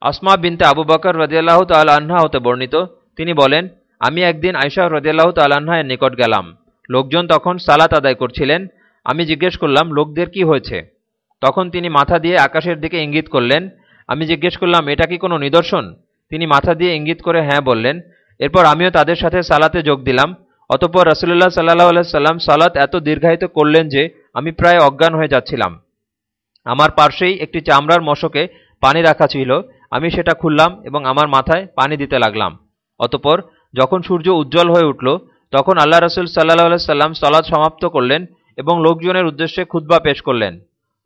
আসমা বিনতে আবু বকর রদিয়াল্লাহ তাল্লাহা হতে বর্ণিত। তিনি বলেন, আমি একদিন আয়সা রদিয়াল্লাহ এর নিকট গেলাম। লোকজন তখন সালাত আদায় করছিলেন। আমি জিজ্ঞেস করলাম, লোকদের কি হয়েছে? তখন তিনি মাথা দিয়ে আকাশের দিকে ইঙ্গিত করলেন, আমি জিজ্ঞেস করলাম, এটা কি কোনো নিদর্শন? তিনি মাথা দিয়ে ইঙ্গিত করে হ্যাঁ বললেন। এরপর আমিও তাদের সাথে সালাতে যোগ দিলাম। অতপর রসুল্লাহ সাল্লাহ সাল্লাম সালাত এত দীর্ঘায়িত করলেন যে, আমি প্রায় অজ্ঞান হয়ে যাচ্ছিলাম। আমার পার্শ্বেই একটি চামড়ার মশকে পানি রাখা ছিল। আমি সেটা খুললাম এবং আমার মাথায় পানি দিতে লাগলাম। অতপর যখন সূর্য উজ্জ্বল হয়ে উঠল, তখন আল্লাহ রসুল সাল্লাহ সাল্লাম সলাদ সমাপ্ত করলেন এবং লোকজনের উদ্দেশ্যে খুদ্া পেশ করলেন।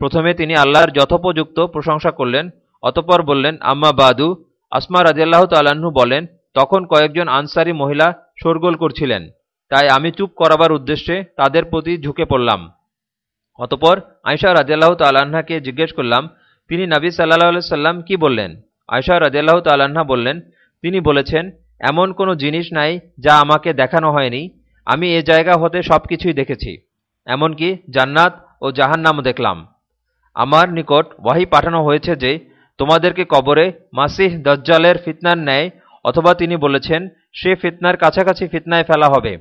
প্রথমে তিনি আল্লাহর যথোপযুক্ত প্রশংসা করলেন, অতপর বললেন, আম্মা বাদু। আসমা রাজিয়াল্লাহ তাল্লাহ্ন বলেন, তখন কয়েকজন আনসারি মহিলা শোরগোল করছিলেন, তাই আমি চুপ করাবার উদ্দেশ্যে তাদের প্রতি ঝুঁকে পড়লাম। অতপর আয়সা রাজিয়াল্লাহ তাল্লাহ্নাকে জিজ্ঞেস করলাম, তিনি নবী সাল্লাহ সাল্লাম কি বললেন? আয়সা রাজিয়াল্লাহ তাল্লাহ্না বললেন, তিনি বলেছেন, এমন কোনো জিনিস নাই যা আমাকে দেখানো হয়নি। আমি এ জায়গা হতে সব কিছুই দেখেছি। এমনকি জান্নাত ও জাহান্নামও দেখলাম। আমার নিকট ওয়াহি পাঠানো হয়েছে যে, তোমাদেরকে কবরে মাসিহ দজ্জালের ফিতনার ন্যায় অথবা তিনি বলেছেন, সে ফিতনার কাছাকাছি ফিতনায় ফেলা হবে।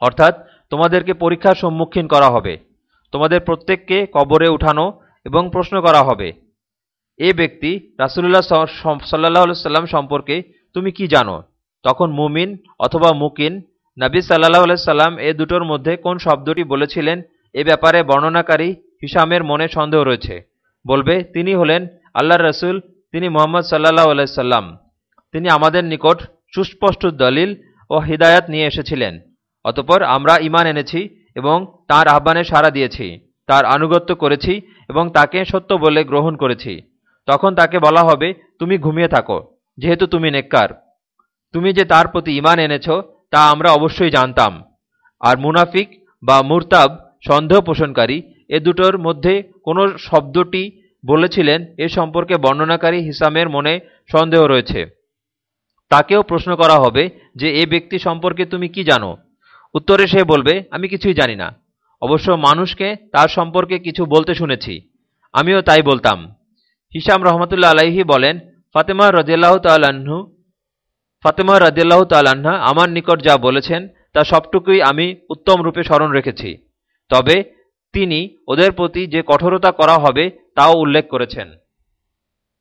অর্থাৎ, তোমাদেরকে পরীক্ষার সম্মুখীন করা হবে। তোমাদের প্রত্যেককে কবরে উঠানো এবং প্রশ্ন করা হবে। এ ব্যক্তি রাসুল্লাহ সাল্লাহ সাল্লাম সম্পর্কে তুমি কি জানো? তখন মুমিন অথবা মুকিন নবী সাল্লাহ সাল্লাম এ দুটোর মধ্যে কোন শব্দটি বলেছিলেন এ ব্যাপারে বর্ণনাকারী হিসামের মনে সন্দেহ রয়েছে। বলবে, তিনি হলেন আল্লাহ রসুল, তিনি মোহাম্মদ সাল্লাহ আলাইসাল্লাম তিনি আমাদের নিকট সুস্পষ্ট দলিল ও হৃদায়াত নিয়ে এসেছিলেন। অতপর আমরা ইমান এনেছি এবং তার আহ্বানে সাড়া দিয়েছি, তার আনুগত্য করেছি এবং তাকে সত্য বলে গ্রহণ করেছি। তখন তাকে বলা হবে, তুমি ঘুমিয়ে থাকো, যেহেতু তুমি নেককার। তুমি যে তার প্রতি ইমান এনেছ, তা আমরা অবশ্যই জানতাম। আর মুনাফিক বা মুরতাব সন্দেহ পোষণকারী এ দুটোর মধ্যে কোনো শব্দটি বলেছিলেন এ সম্পর্কে বর্ণনাকারী হিসামের মনে সন্দেহ রয়েছে। তাকেও প্রশ্ন করা হবে যে, এ ব্যক্তি সম্পর্কে তুমি কি জানো? উত্তরে সে বলবে, আমি কিছুই জানি না। অবশ্য মানুষকে তার সম্পর্কে কিছু বলতে শুনেছি। আমিও তাই বলতাম। হিসাম রহমতুল্লা আলাইহি বলেন, ফাতেমা রদিয়াল্লাহ তাল্লাহ্ন ফাতেমা রদিয়াল্লাহ তাল্লাহা আমার নিকট যা বলেছেন, তা সবটুকুই আমি উত্তম রূপে স্মরণ রেখেছি। তবে তিনি ওদের প্রতি যে কঠোরতা করা হবে, তাও উল্লেখ করেছেন।